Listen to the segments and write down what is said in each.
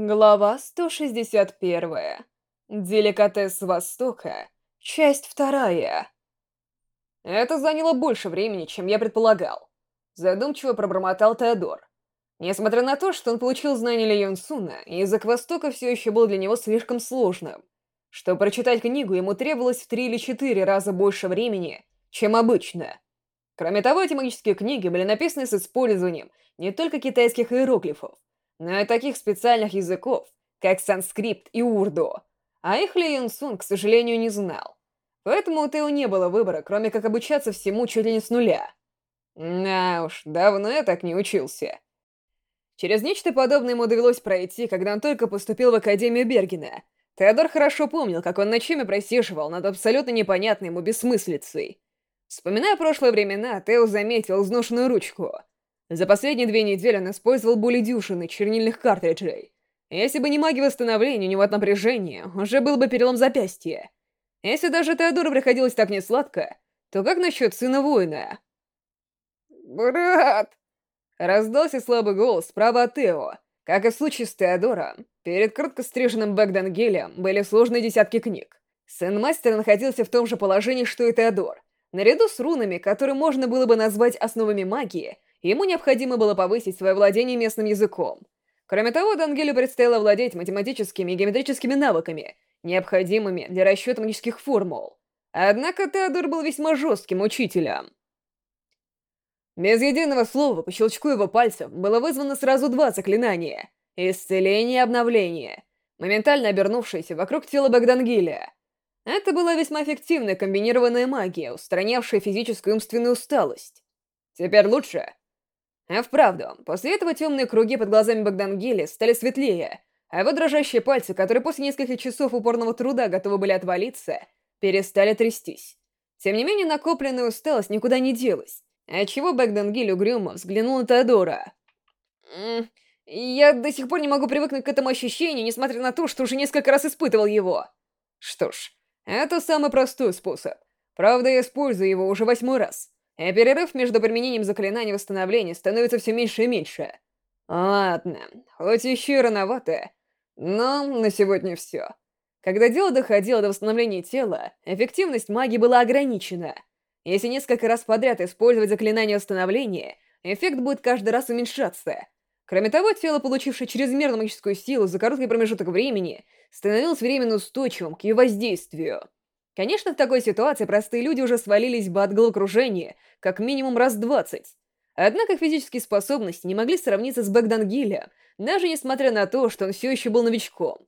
Глава 161. Деликатес Востока. Часть вторая. Это заняло больше времени, чем я предполагал. Задумчиво пробормотал Теодор. Несмотря на то, что он получил знания Ли Юн Суна, язык Востока все еще был для него слишком сложным. Чтобы прочитать книгу, ему требовалось в три или четыре раза больше времени, чем обычно. Кроме того, эти магические книги были написаны с использованием не только китайских иероглифов, но и таких специальных языков, как санскрит и урду. А их Ли Юн Сун, к сожалению, не знал. Поэтому у Тео не было выбора, кроме как обучаться всему чуть ли не с нуля. На уж, давно я так не учился. Через нечто подобное ему довелось пройти, когда он только поступил в Академию Бергена. Теодор хорошо помнил, как он ночами просиживал над абсолютно непонятной ему бессмыслицей. Вспоминая прошлые времена, Тео заметил изношенную ручку — за последние две недели он использовал более дюшины чернильных картриджей. Если бы не магия восстановления, у него от напряжения, уже был бы перелом запястья. Если даже Теодору приходилось так несладко, то как насчет сына воина? «Брат!» Раздался слабый голос справа от Тео. Как и в случае с Теодором, перед коротко стриженным Бэгдангелем были сложные десятки книг. Сын мастера находился в том же положении, что и Теодор. Наряду с рунами, которые можно было бы назвать основами магии, ему необходимо было повысить свое владение местным языком. Кроме того, Дангелю предстояло владеть математическими и геометрическими навыками, необходимыми для расчета магических формул. Однако Теодор был весьма жестким учителем. Без единого слова по щелчку его пальцев было вызвано сразу два заклинания — исцеление и обновление, моментально обернувшиеся вокруг тела Богдангиля. Это была весьма эффективная комбинированная магия, устранявшая физическую и умственную усталость. Теперь лучше а вправду, после этого темные круги под глазами Богдангели стали светлее, а его дрожащие пальцы, которые после нескольких часов упорного труда готовы были отвалиться, перестали трястись. Тем не менее, накопленная усталость никуда не делась, отчего Богдангель угрюмо взглянул на Теодора. «Я до сих пор не могу привыкнуть к этому ощущению, несмотря на то, что уже несколько раз испытывал его». Что ж, это самый простой способ. Правда, я использую его уже восьмой раз и перерыв между применением заклинаний восстановления становится все меньше и меньше. Ладно, хоть еще рановато, но на сегодня все. Когда дело доходило до восстановления тела, эффективность магии была ограничена. Если несколько раз подряд использовать заклинание восстановления, эффект будет каждый раз уменьшаться. Кроме того, тело, получившее чрезмерную магическую силу за короткий промежуток времени, становилось временно устойчивым к ее воздействию. Конечно, в такой ситуации простые люди уже свалились бы от головокружения как минимум раз двадцать. Однако физические способности не могли сравниться с Бэгдангилем, даже несмотря на то, что он все еще был новичком.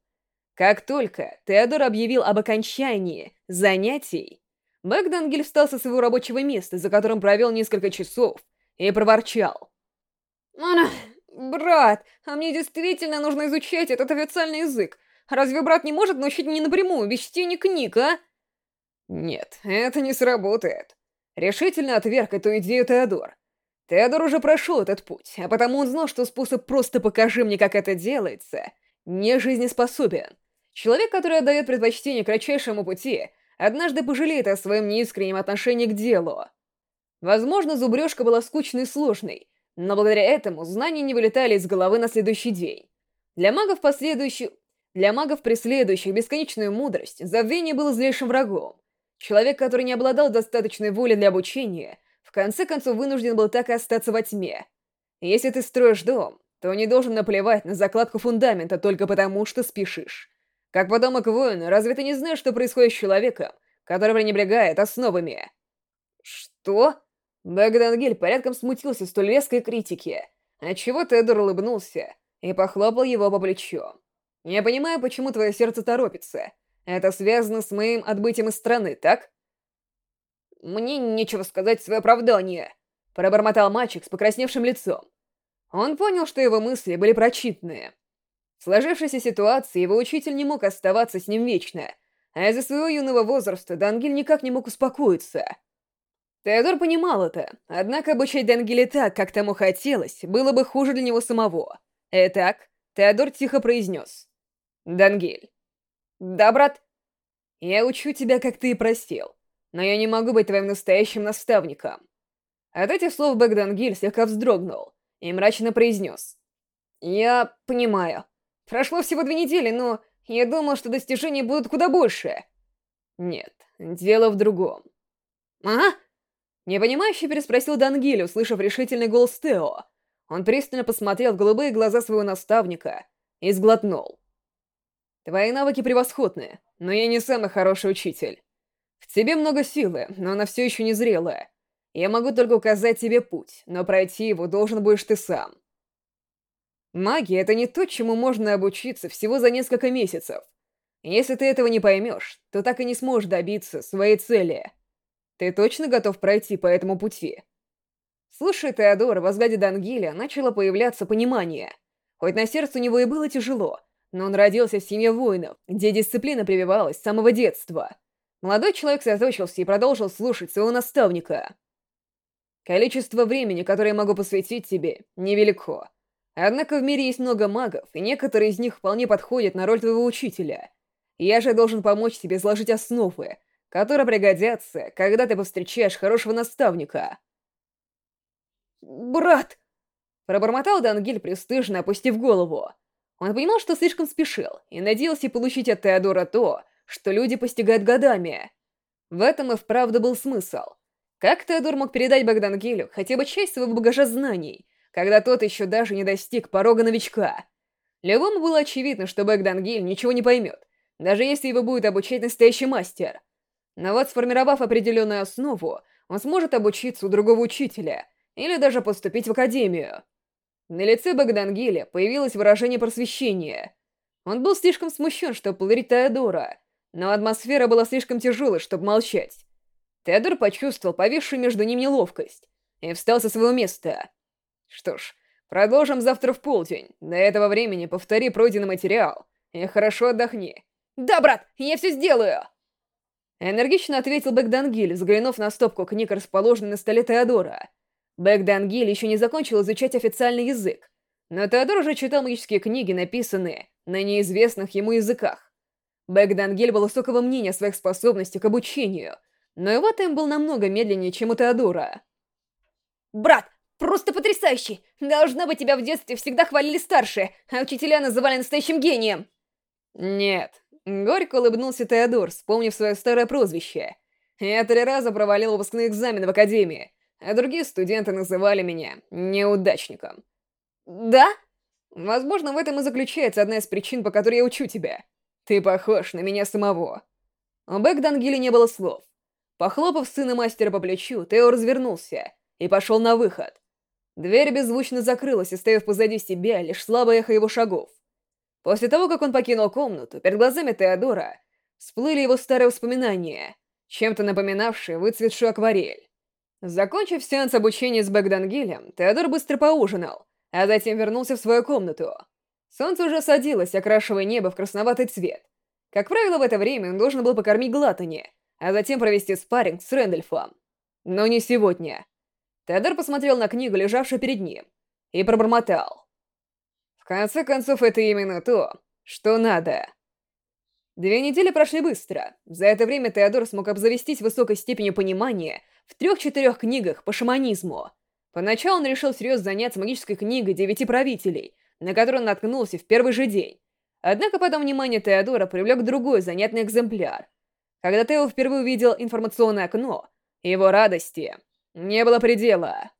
Как только Теодор объявил об окончании занятий, Бэгдангель встал со своего рабочего места, за которым провел несколько часов, и проворчал. «Брат, а мне действительно нужно изучать этот официальный язык. Разве брат не может научить меня напрямую, без чтения книг, а?» Нет, это не сработает. Решительно отверг эту идею Теодор. Теодор уже прошел этот путь, а потому он знал, что способ «просто покажи мне, как это делается» не жизнеспособен. Человек, который отдает предпочтение кратчайшему пути, однажды пожалеет о своем неискреннем отношении к делу. Возможно, зубрежка была скучной и сложной, но благодаря этому знания не вылетали из головы на следующий день. Для магов, последующих... Для магов, преследующих бесконечную мудрость, забвение было злейшим врагом. Человек, который не обладал достаточной волей для обучения, в конце концов вынужден был так и остаться во тьме. Если ты строишь дом, то не должен наплевать на закладку фундамента только потому, что спешишь. Как потомок воина, разве ты не знаешь, что происходит с человеком, который пренебрегает основами? Что? Богдангель порядком смутился столь резкой критики, отчего Тедор улыбнулся и похлопал его по плечу. «Я понимаю, почему твое сердце торопится. Это связано с моим отбытием из страны, так? Мне нечего сказать в свое оправдание, пробормотал мальчик с покрасневшим лицом. Он понял, что его мысли были прочитанные. В сложившейся ситуации его учитель не мог оставаться с ним вечно, а из-за своего юного возраста Дангель никак не мог успокоиться. Теодор понимал это, однако обучать Дангеля так, как тому хотелось, было бы хуже для него самого. Итак, Теодор тихо произнес. «Дангель, «Да, брат?» «Я учу тебя, как ты и просил, но я не могу быть твоим настоящим наставником». От этих слов Бэгдангиль слегка вздрогнул и мрачно произнес. «Я понимаю. Прошло всего две недели, но я думал, что достижения будут куда больше. Нет, дело в другом. Ага? Непонимающе переспросил Дангиль, услышав решительный голос Тео. Он пристально посмотрел в голубые глаза своего наставника и сглотнул. «Твои навыки превосходны, но я не самый хороший учитель. В тебе много силы, но она все еще не зрелая. Я могу только указать тебе путь, но пройти его должен будешь ты сам. Магия — это не то, чему можно обучиться всего за несколько месяцев. Если ты этого не поймешь, то так и не сможешь добиться своей цели. Ты точно готов пройти по этому пути?» Слушая Теодора, во взгляде Дангиля начало появляться понимание. Хоть на сердце у него и было тяжело, но он родился в семье воинов, где дисциплина прививалась с самого детства. Молодой человек сосредоточился и продолжил слушать своего наставника. «Количество времени, которое я могу посвятить тебе, невелико. Однако в мире есть много магов, и некоторые из них вполне подходят на роль твоего учителя. Я же должен помочь тебе сложить основы, которые пригодятся, когда ты повстречаешь хорошего наставника». «Брат!» Пробормотал Дангиль, пристыжно опустив голову. Он понимал, что слишком спешил, и надеялся получить от Теодора то, что люди постигают годами. В этом и вправду был смысл. Как Теодор мог передать Богдангилю хотя бы часть своего багажа знаний, когда тот еще даже не достиг порога новичка? Любому было очевидно, что Богдангиль ничего не поймет, даже если его будет обучать настоящий мастер. Но вот сформировав определенную основу, он сможет обучиться у другого учителя — или даже поступить в академию. На лице Богдангиля появилось выражение просвещения. Он был слишком смущен, чтобы плырить Теодора, но атмосфера была слишком тяжелой, чтобы молчать. Теодор почувствовал повисшую между ними неловкость и встал со своего места. Что ж, продолжим завтра в полдень. До этого времени повтори пройденный материал и хорошо отдохни. «Да, брат, я все сделаю!» Энергично ответил Бэгдангиль, взглянув на стопку книг, расположенной на столе Теодора. Бэгдан Гиль еще не закончил изучать официальный язык, но Теодор уже читал магические книги, написанные на неизвестных ему языках. Бэгдан Гиль был высокого мнения о своих способностях к обучению, но его темп был намного медленнее, чем у Теодора. «Брат, просто потрясающий! Должно быть, тебя в детстве всегда хвалили старшие, а учителя называли настоящим гением!» «Нет», — горько улыбнулся Теодор, вспомнив свое старое прозвище. «Я три раза провалил выпускные экзамены в Академии, а другие студенты называли меня неудачником. Да? Возможно, в этом и заключается одна из причин, по которой я учу тебя. Ты похож на меня самого. У Бэкдангиля не было слов. Похлопав сына мастера по плечу, Тео развернулся и пошел на выход. Дверь беззвучно закрылась, оставив позади себя лишь слабое эхо его шагов. После того, как он покинул комнату, перед глазами Теодора всплыли его старые воспоминания, чем-то напоминавшие выцветшую акварель. Закончив сеанс обучения с Бэгдангилем, Теодор быстро поужинал, а затем вернулся в свою комнату. Солнце уже садилось, окрашивая небо в красноватый цвет. Как правило, в это время он должен был покормить Глатани, а затем провести спарринг с Рэндольфом. Но не сегодня. Теодор посмотрел на книгу, лежавшую перед ним, и пробормотал. В конце концов, это именно то, что надо. Две недели прошли быстро. За это время Теодор смог обзавестись высокой степенью понимания в трех-четырех книгах по шаманизму. Поначалу он решил всерьез заняться магической книгой «Девяти правителей», на которую он наткнулся в первый же день. Однако потом внимание Теодора привлек другой занятный экземпляр. Когда Тео впервые увидел информационное окно, его радости не было предела.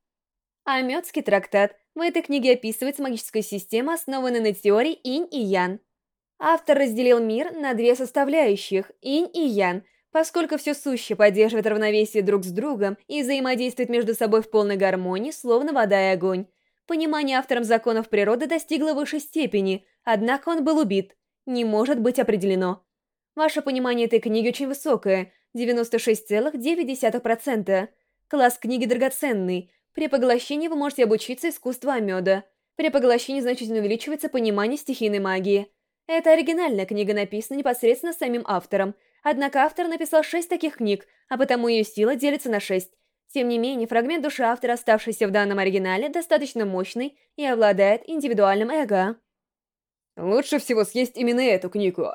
Амёцкий трактат. В этой книге описывается магическая система, основанная на теории инь и ян. Автор разделил мир на две составляющих – инь и ян, Поскольку все сущее поддерживает равновесие друг с другом и взаимодействует между собой в полной гармонии, словно вода и огонь. Понимание автором законов природы достигло высшей степени, однако он был убит. Не может быть определено. Ваше понимание этой книги очень высокое, 96,9%. Класс книги драгоценный. При поглощении вы можете обучиться искусству меда. При поглощении значительно увеличивается понимание стихийной магии. Это оригинальная книга написана непосредственно самим автором – Однако автор написал шесть таких книг, а потому ее сила делится на шесть. Тем не менее, фрагмент души автора, оставшийся в данном оригинале, достаточно мощный и обладает индивидуальным эго. Лучше всего съесть именно эту книгу.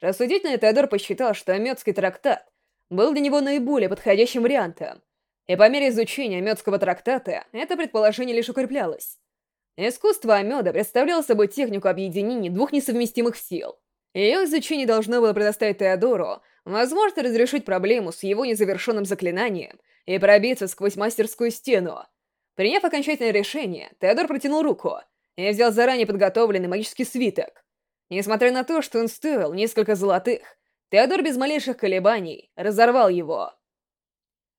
Рассудительный Теодор посчитал, что Амёцкий трактат был для него наиболее подходящим вариантом. И по мере изучения Амёцкого трактата это предположение лишь укреплялось. Искусство Амёда представляло собой технику объединения двух несовместимых сил. Ее изучение должно было предоставить Теодору возможность разрешить проблему с его незавершенным заклинанием и пробиться сквозь мастерскую стену. Приняв окончательное решение, Теодор протянул руку и взял заранее подготовленный магический свиток. Несмотря на то, что он стоил несколько золотых, Теодор без малейших колебаний разорвал его.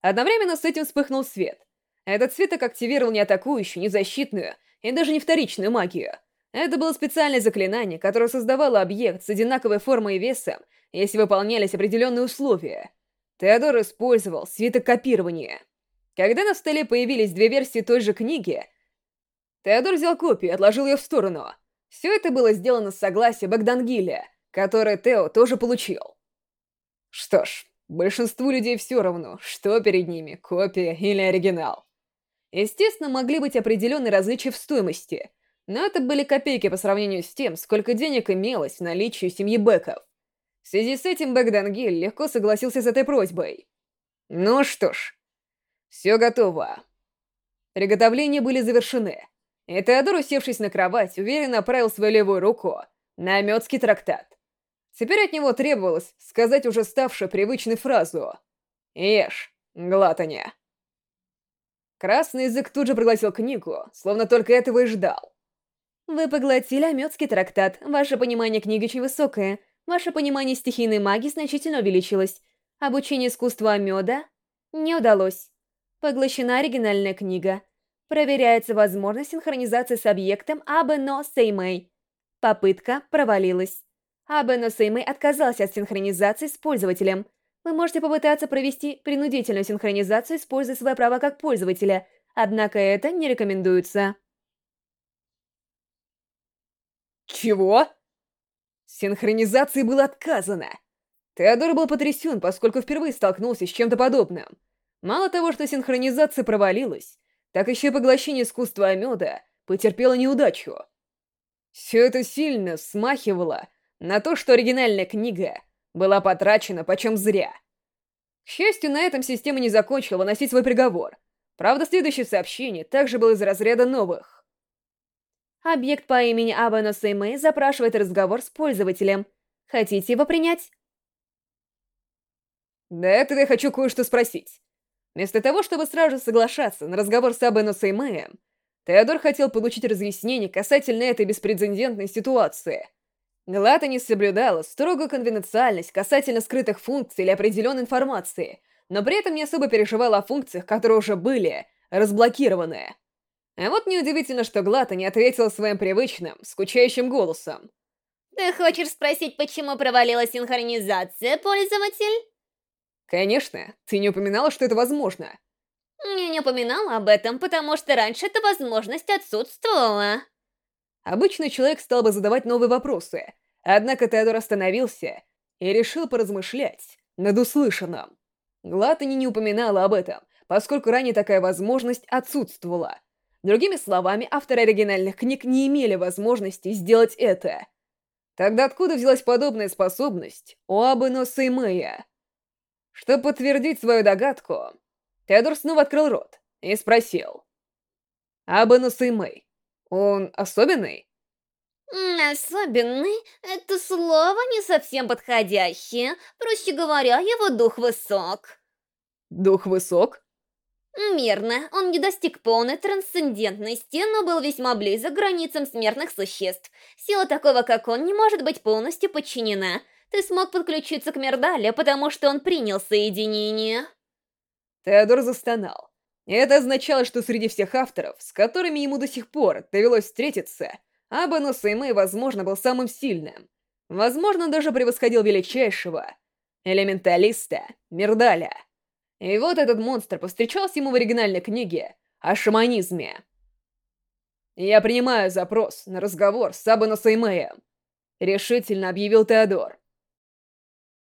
Одновременно с этим вспыхнул свет. Этот свиток активировал не атакующую, не защитную и даже не вторичную магию. Это было специальное заклинание, которое создавало объект с одинаковой формой и весом, если выполнялись определенные условия. Теодор использовал свиток копирования. Когда на столе появились две версии той же книги, Теодор взял копию и отложил ее в сторону. Все это было сделано с согласия Богдангиля, которое Тео тоже получил. Что ж, большинству людей все равно, что перед ними, копия или оригинал. Естественно, могли быть определенные различия в стоимости, но это были копейки по сравнению с тем, сколько денег имелось в наличии семьи Беков. В связи с этим Бэгдангиль легко согласился с этой просьбой. Ну что ж, все готово. Приготовления были завершены, и Теодор, усевшись на кровать, уверенно направил свою левую руку на Амёцкий трактат. Теперь от него требовалось сказать уже ставшую привычной фразу «Ешь, глатаня». Красный язык тут же проглотил книгу, словно только этого и ждал. Вы поглотили Амёцкий трактат, ваше понимание книги очень высокое, ваше понимание стихийной магии значительно увеличилось. Обучение искусству Амёда не удалось. Поглощена оригинальная книга. Проверяется возможность синхронизации с объектом Абено Сеймэй. Попытка провалилась. Абено Сеймэй отказался от синхронизации с пользователем — вы можете попытаться провести принудительную синхронизацию, используя свои права как пользователя, однако это не рекомендуется. Чего? Синхронизации было отказано. Теодор был потрясен, поскольку впервые столкнулся с чем-то подобным. Мало того, что синхронизация провалилась, так еще и поглощение искусства Амёда потерпело неудачу. Все это сильно смахивало на то, что оригинальная книга была потрачена почем зря. К счастью, на этом система не закончила выносить свой приговор. Правда, следующее сообщение также было из разряда новых. Объект по имени Абано Сеймэй запрашивает разговор с пользователем. Хотите его принять? До этого я хочу кое-что спросить. Вместо того, чтобы сразу соглашаться на разговор с Абено Сеймэем, Теодор хотел получить разъяснение касательно этой беспрецедентной ситуации — Глата не соблюдала строгую конфиденциальность касательно скрытых функций или определенной информации, но при этом не особо переживала о функциях, которые уже были разблокированы. А вот неудивительно, что Глата не ответила своим привычным, скучающим голосом. «Ты хочешь спросить, почему провалилась синхронизация, пользователь?» «Конечно, ты не упоминала, что это возможно». «Я не упоминала об этом, потому что раньше эта возможность отсутствовала». Обычный человек стал бы задавать новые вопросы, однако Теодор остановился и решил поразмышлять над услышанным. Глатани не упоминала об этом, поскольку ранее такая возможность отсутствовала. Другими словами, авторы оригинальных книг не имели возможности сделать это. Тогда откуда взялась подобная способность у Абыно Сеймэя? Чтобы подтвердить свою догадку, Теодор снова открыл рот и спросил. «Абыно Сеймэй, он особенный? Особенный — это слово не совсем подходящее. Проще говоря, его дух высок. Дух высок? Мирно, он не достиг полной трансцендентности, но был весьма близок к границам смертных существ. Сила такого, как он, не может быть полностью подчинена. Ты смог подключиться к Мердале, потому что он принял соединение. Теодор застонал. Это означало, что среди всех авторов, с которыми ему до сих пор довелось встретиться, Абану Сеймэй, возможно, был самым сильным. Возможно, даже превосходил величайшего элементалиста Мирдаля. И вот этот монстр повстречался ему в оригинальной книге о шаманизме. «Я принимаю запрос на разговор с Абану Сеймэем», — решительно объявил Теодор.